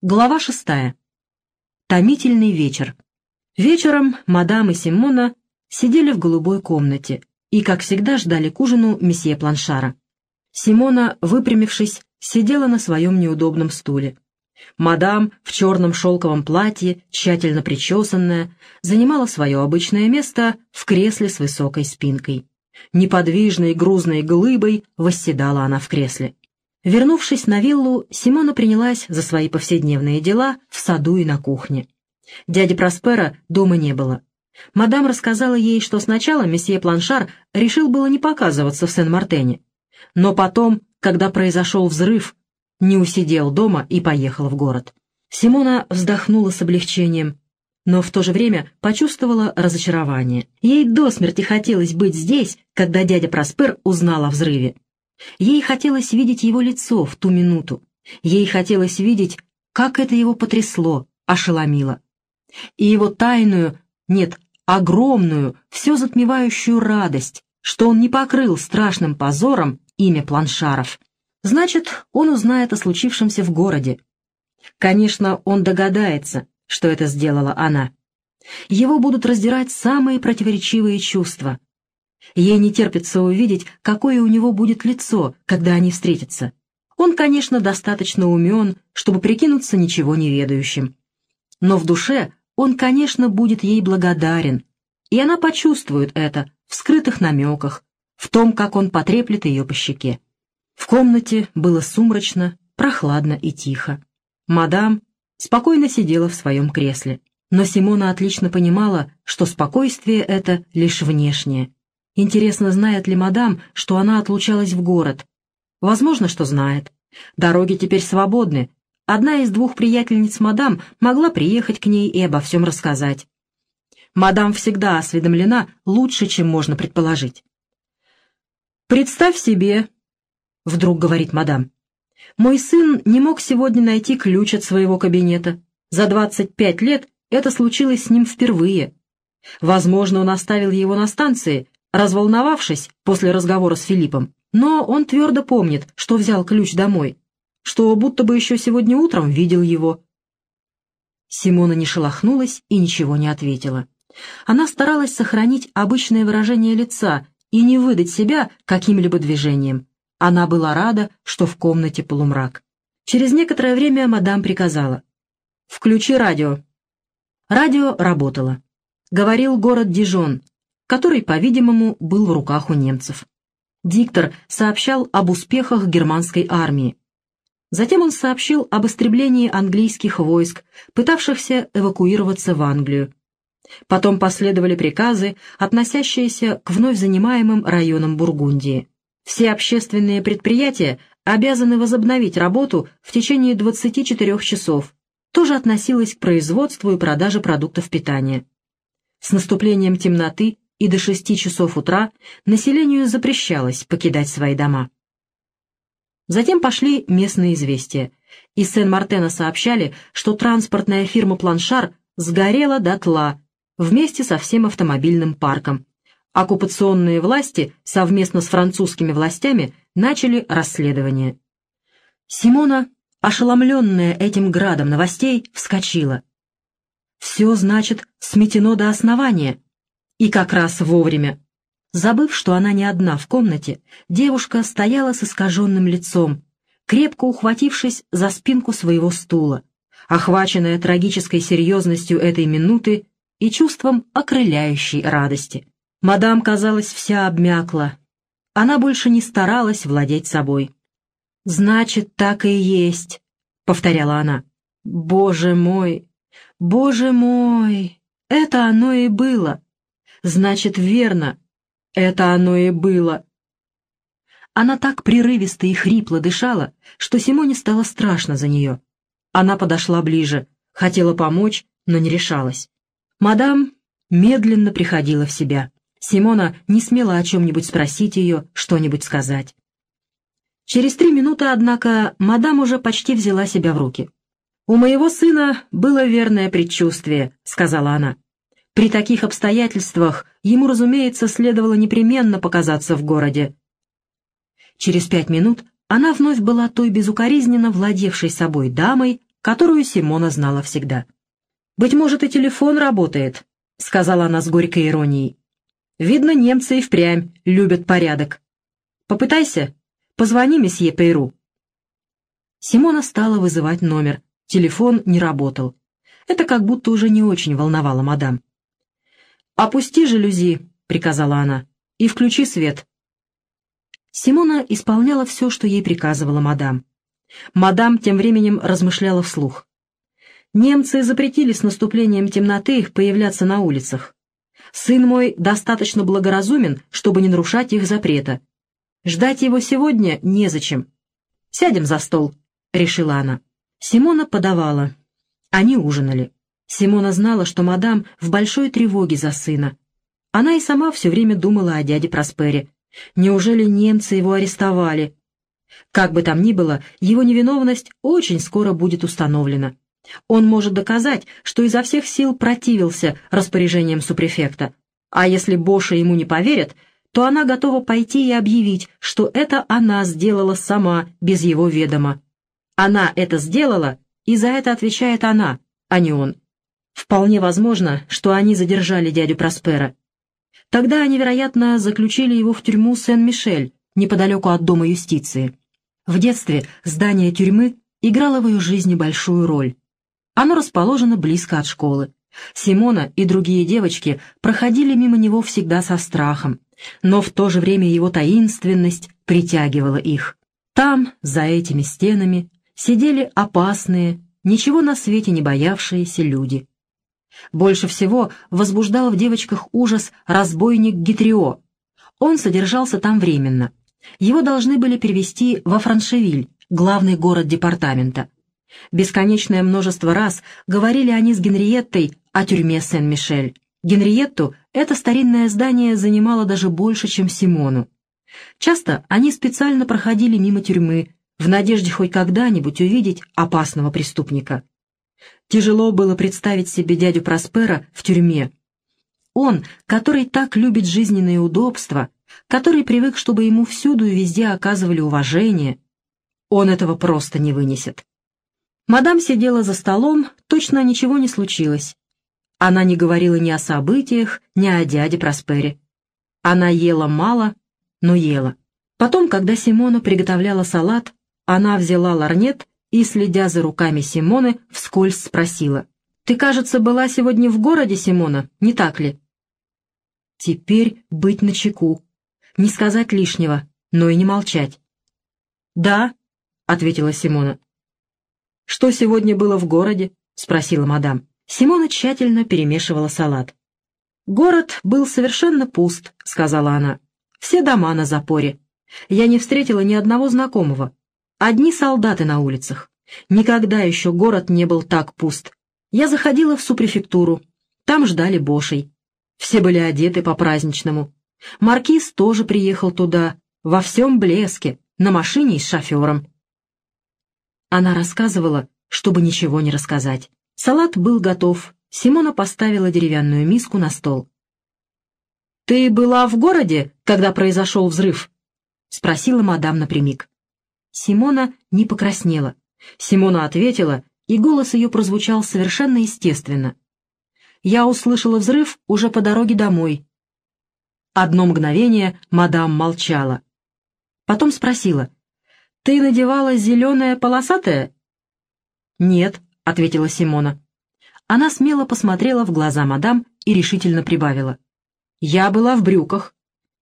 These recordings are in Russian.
Глава шестая. Томительный вечер. Вечером мадам и Симона сидели в голубой комнате и, как всегда, ждали к ужину месье Планшара. Симона, выпрямившись, сидела на своем неудобном стуле. Мадам в черном шелковом платье, тщательно причесанная, занимала свое обычное место в кресле с высокой спинкой. Неподвижной грузной глыбой восседала она в кресле. Вернувшись на виллу, Симона принялась за свои повседневные дела в саду и на кухне. Дяди Проспера дома не было. Мадам рассказала ей, что сначала месье Планшар решил было не показываться в Сен-Мартене. Но потом, когда произошел взрыв, не усидел дома и поехал в город. Симона вздохнула с облегчением, но в то же время почувствовала разочарование. Ей до смерти хотелось быть здесь, когда дядя Проспер узнал о взрыве. Ей хотелось видеть его лицо в ту минуту. Ей хотелось видеть, как это его потрясло, ошеломило. И его тайную, нет, огромную, все затмевающую радость, что он не покрыл страшным позором имя Планшаров. Значит, он узнает о случившемся в городе. Конечно, он догадается, что это сделала она. Его будут раздирать самые противоречивые чувства. Ей не терпится увидеть, какое у него будет лицо, когда они встретятся. Он, конечно, достаточно умен, чтобы прикинуться ничего не ведающим. Но в душе он, конечно, будет ей благодарен, и она почувствует это в скрытых намеках, в том, как он потреплет ее по щеке. В комнате было сумрачно, прохладно и тихо. Мадам спокойно сидела в своем кресле, но Симона отлично понимала, что спокойствие это лишь внешнее — Интересно, знает ли мадам, что она отлучалась в город? Возможно, что знает. Дороги теперь свободны. Одна из двух приятельниц мадам могла приехать к ней и обо всем рассказать. Мадам всегда осведомлена лучше, чем можно предположить. «Представь себе», — вдруг говорит мадам, — «мой сын не мог сегодня найти ключ от своего кабинета. За двадцать пять лет это случилось с ним впервые. Возможно, он оставил его на станции, разволновавшись после разговора с Филиппом, но он твердо помнит, что взял ключ домой, что будто бы еще сегодня утром видел его. Симона не шелохнулась и ничего не ответила. Она старалась сохранить обычное выражение лица и не выдать себя каким-либо движением. Она была рада, что в комнате полумрак. Через некоторое время мадам приказала. «Включи радио». Радио работало. Говорил город Дижон, который, по-видимому, был в руках у немцев. Диктор сообщал об успехах германской армии. Затем он сообщил об истреблении английских войск, пытавшихся эвакуироваться в Англию. Потом последовали приказы, относящиеся к вновь занимаемым районам Бургундии. Все общественные предприятия обязаны возобновить работу в течение 24 часов. Тоже относилось к производству и продаже продуктов питания. С наступлением темноты и до шести часов утра населению запрещалось покидать свои дома. Затем пошли местные известия. Из Сен-Мартена сообщали, что транспортная фирма «Планшар» сгорела дотла вместе со всем автомобильным парком. Оккупационные власти совместно с французскими властями начали расследование. Симона, ошеломленная этим градом новостей, вскочила. «Все, значит, сметено до основания», и как раз вовремя. Забыв, что она не одна в комнате, девушка стояла с искаженным лицом, крепко ухватившись за спинку своего стула, охваченная трагической серьезностью этой минуты и чувством окрыляющей радости. Мадам, казалось, вся обмякла. Она больше не старалась владеть собой. «Значит, так и есть», — повторяла она. «Боже мой! Боже мой! Это оно и было!» Значит, верно. Это оно и было. Она так прерывисто и хрипло дышала, что Симоне стало страшно за нее. Она подошла ближе, хотела помочь, но не решалась. Мадам медленно приходила в себя. Симона не смела о чем-нибудь спросить ее, что-нибудь сказать. Через три минуты, однако, мадам уже почти взяла себя в руки. «У моего сына было верное предчувствие», — сказала она. При таких обстоятельствах ему, разумеется, следовало непременно показаться в городе. Через пять минут она вновь была той безукоризненно владевшей собой дамой, которую Симона знала всегда. «Быть может, и телефон работает», — сказала она с горькой иронией. «Видно, немцы и впрямь любят порядок. Попытайся, позвони месье Пейру». Симона стала вызывать номер. Телефон не работал. Это как будто уже не очень волновало мадам. «Опусти жалюзи», — приказала она, — «и включи свет». Симона исполняла все, что ей приказывала мадам. Мадам тем временем размышляла вслух. Немцы запретили с наступлением темноты появляться на улицах. Сын мой достаточно благоразумен, чтобы не нарушать их запрета. Ждать его сегодня незачем. Сядем за стол, — решила она. Симона подавала. Они ужинали. Симона знала, что мадам в большой тревоге за сына. Она и сама все время думала о дяде Проспере. Неужели немцы его арестовали? Как бы там ни было, его невиновность очень скоро будет установлена. Он может доказать, что изо всех сил противился распоряжениям супрефекта. А если Боша ему не поверят, то она готова пойти и объявить, что это она сделала сама, без его ведома. Она это сделала, и за это отвечает она, а не он. Вполне возможно, что они задержали дядю Проспера. Тогда они, вероятно, заключили его в тюрьму Сен-Мишель, неподалеку от Дома юстиции. В детстве здание тюрьмы играло в ее жизни большую роль. Оно расположено близко от школы. Симона и другие девочки проходили мимо него всегда со страхом, но в то же время его таинственность притягивала их. Там, за этими стенами, сидели опасные, ничего на свете не боявшиеся люди. Больше всего возбуждал в девочках ужас разбойник Гитрио. Он содержался там временно. Его должны были перевести во Франшевиль, главный город департамента. Бесконечное множество раз говорили они с Генриеттой о тюрьме Сен-Мишель. Генриетту это старинное здание занимало даже больше, чем Симону. Часто они специально проходили мимо тюрьмы, в надежде хоть когда-нибудь увидеть опасного преступника. Тяжело было представить себе дядю Проспера в тюрьме. Он, который так любит жизненные удобства, который привык, чтобы ему всюду и везде оказывали уважение, он этого просто не вынесет. Мадам сидела за столом, точно ничего не случилось. Она не говорила ни о событиях, ни о дяде Проспере. Она ела мало, но ела. Потом, когда Симона приготовляла салат, она взяла ларнет и, следя за руками Симоны, вскользь спросила. «Ты, кажется, была сегодня в городе, Симона, не так ли?» Теперь быть начеку. Не сказать лишнего, но и не молчать. «Да», — ответила Симона. «Что сегодня было в городе?» — спросила мадам. Симона тщательно перемешивала салат. «Город был совершенно пуст», — сказала она. «Все дома на запоре. Я не встретила ни одного знакомого. Одни солдаты на улицах. Никогда еще город не был так пуст. Я заходила в супрефектуру. Там ждали Бошей. Все были одеты по-праздничному. Маркиз тоже приехал туда, во всем блеске, на машине с шофером. Она рассказывала, чтобы ничего не рассказать. Салат был готов. Симона поставила деревянную миску на стол. «Ты была в городе, когда произошел взрыв?» — спросила мадам напрямик. Симона не покраснела. Симона ответила, и голос ее прозвучал совершенно естественно. «Я услышала взрыв уже по дороге домой». Одно мгновение мадам молчала. Потом спросила, «Ты надевала зеленое полосатое?» «Нет», — ответила Симона. Она смело посмотрела в глаза мадам и решительно прибавила. «Я была в брюках».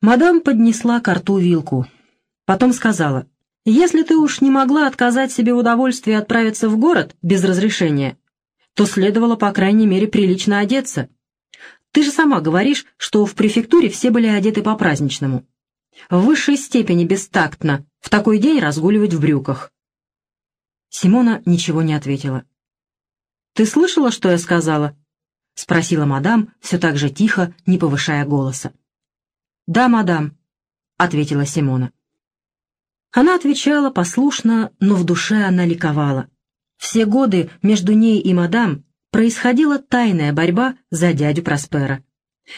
Мадам поднесла к рту вилку. Потом сказала, «Если ты уж не могла отказать себе в удовольствии отправиться в город без разрешения, то следовало, по крайней мере, прилично одеться. Ты же сама говоришь, что в префектуре все были одеты по-праздничному. В высшей степени бестактно в такой день разгуливать в брюках. Симона ничего не ответила. «Ты слышала, что я сказала?» — спросила мадам, все так же тихо, не повышая голоса. «Да, мадам», — ответила Симона. Она отвечала послушно, но в душе она ликовала. Все годы между ней и мадам происходила тайная борьба за дядю Проспера.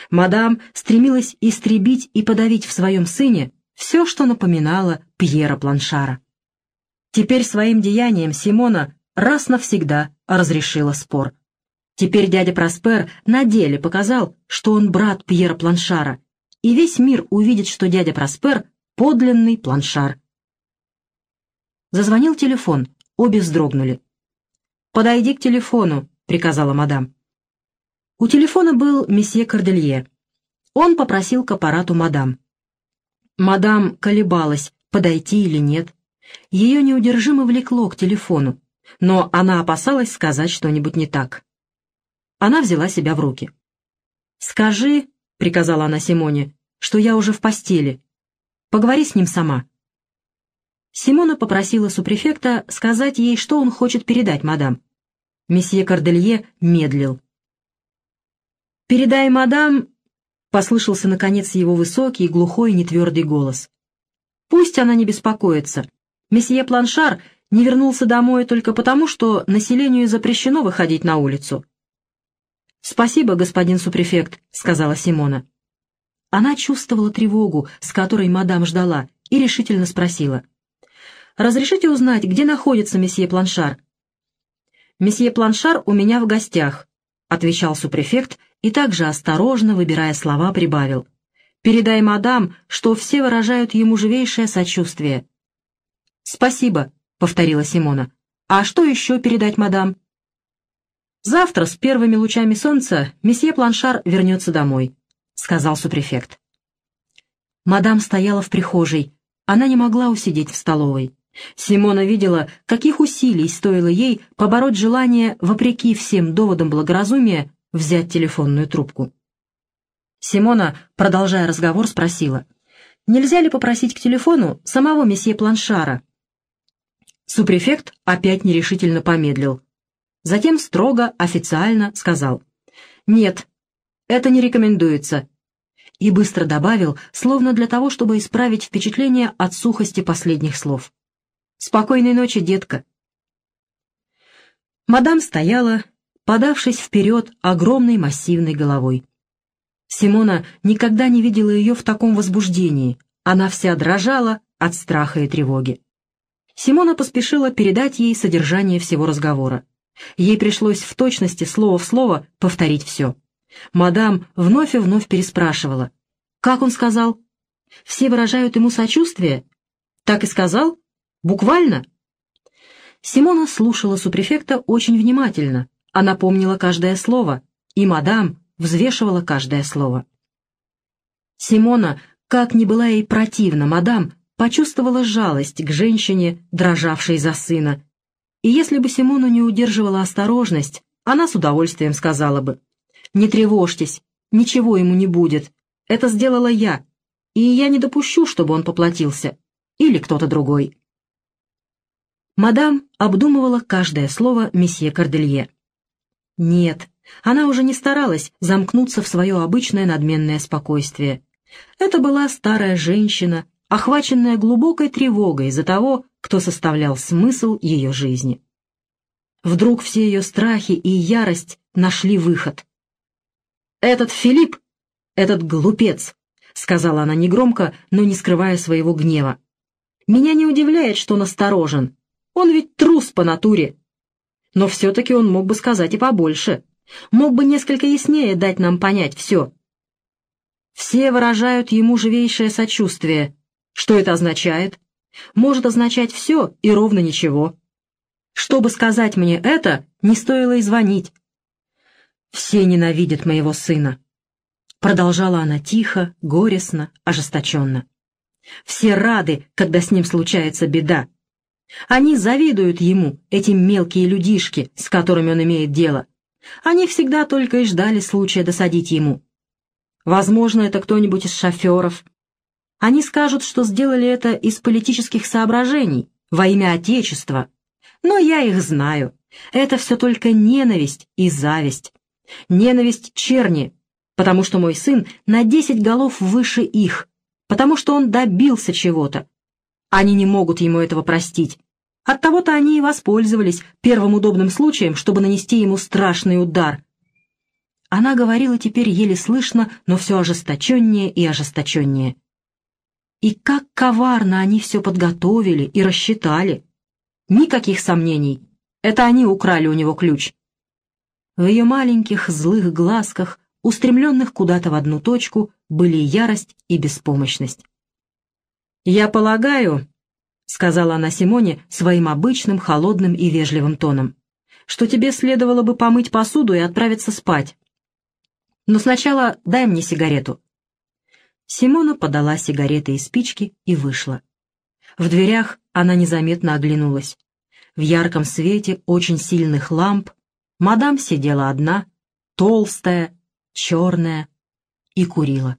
Мадам стремилась истребить и подавить в своем сыне все, что напоминало Пьера Планшара. Теперь своим деянием Симона раз навсегда разрешила спор. Теперь дядя Проспер на деле показал, что он брат Пьера Планшара, и весь мир увидит, что дядя Проспер — подлинный планшар. Зазвонил телефон, обе вздрогнули. «Подойди к телефону», — приказала мадам. У телефона был месье Корделье. Он попросил к аппарату мадам. Мадам колебалась, подойти или нет. Ее неудержимо влекло к телефону, но она опасалась сказать что-нибудь не так. Она взяла себя в руки. «Скажи», — приказала она Симоне, — «что я уже в постели. Поговори с ним сама». Симона попросила супрефекта сказать ей, что он хочет передать мадам. Месье Корделье медлил. «Передай мадам...» — послышался, наконец, его высокий, глухой, нетвердый голос. «Пусть она не беспокоится. Месье Планшар не вернулся домой только потому, что населению запрещено выходить на улицу». «Спасибо, господин супрефект», — сказала Симона. Она чувствовала тревогу, с которой мадам ждала, и решительно спросила — Разрешите узнать, где находится месье Планшар?» «Месье Планшар у меня в гостях», — отвечал супрефект и также осторожно, выбирая слова, прибавил. «Передай мадам, что все выражают ему живейшее сочувствие». «Спасибо», — повторила Симона. «А что еще передать мадам?» «Завтра с первыми лучами солнца месье Планшар вернется домой», — сказал супрефект. Мадам стояла в прихожей. Она не могла усидеть в столовой. Симона видела, каких усилий стоило ей побороть желание, вопреки всем доводам благоразумия, взять телефонную трубку. Симона, продолжая разговор, спросила, «Нельзя ли попросить к телефону самого месье Планшара?» Супрефект опять нерешительно помедлил. Затем строго, официально сказал, «Нет, это не рекомендуется», и быстро добавил, словно для того, чтобы исправить впечатление от сухости последних слов. Спокойной ночи, детка. Мадам стояла, подавшись вперед огромной массивной головой. Симона никогда не видела ее в таком возбуждении. Она вся дрожала от страха и тревоги. Симона поспешила передать ей содержание всего разговора. Ей пришлось в точности слово в слово повторить все. Мадам вновь и вновь переспрашивала. «Как он сказал?» «Все выражают ему сочувствие?» «Так и сказал?» Буквально?» Симона слушала супрефекта очень внимательно. Она помнила каждое слово, и мадам взвешивала каждое слово. Симона, как ни была ей противна, мадам почувствовала жалость к женщине, дрожавшей за сына. И если бы Симону не удерживала осторожность, она с удовольствием сказала бы, «Не тревожьтесь, ничего ему не будет. Это сделала я, и я не допущу, чтобы он поплатился. Или кто-то другой». Мадам обдумывала каждое слово месье Корделье. Нет, она уже не старалась замкнуться в свое обычное надменное спокойствие. Это была старая женщина, охваченная глубокой тревогой за того, кто составлял смысл ее жизни. Вдруг все ее страхи и ярость нашли выход. «Этот Филипп, этот глупец», — сказала она негромко, но не скрывая своего гнева. «Меня не удивляет, что он осторожен. Он ведь трус по натуре. Но все-таки он мог бы сказать и побольше. Мог бы несколько яснее дать нам понять все. Все выражают ему живейшее сочувствие. Что это означает? Может означать все и ровно ничего. Чтобы сказать мне это, не стоило и звонить. Все ненавидят моего сына. Продолжала она тихо, горестно, ожесточенно. Все рады, когда с ним случается беда. Они завидуют ему, эти мелкие людишки, с которыми он имеет дело. Они всегда только и ждали случая досадить ему. Возможно, это кто-нибудь из шоферов. Они скажут, что сделали это из политических соображений, во имя Отечества. Но я их знаю. Это все только ненависть и зависть. Ненависть черни, потому что мой сын на десять голов выше их, потому что он добился чего-то, они не могут ему этого простить. Оттого-то они и воспользовались первым удобным случаем, чтобы нанести ему страшный удар. Она говорила теперь еле слышно, но все ожесточеннее и ожесточеннее. И как коварно они все подготовили и рассчитали. Никаких сомнений. Это они украли у него ключ». В ее маленьких злых глазках, устремленных куда-то в одну точку, были ярость и беспомощность. «Я полагаю», — сказала она Симоне своим обычным холодным и вежливым тоном, «что тебе следовало бы помыть посуду и отправиться спать. Но сначала дай мне сигарету». Симона подала сигареты и спички и вышла. В дверях она незаметно оглянулась. В ярком свете очень сильных ламп мадам сидела одна, толстая, черная, и курила.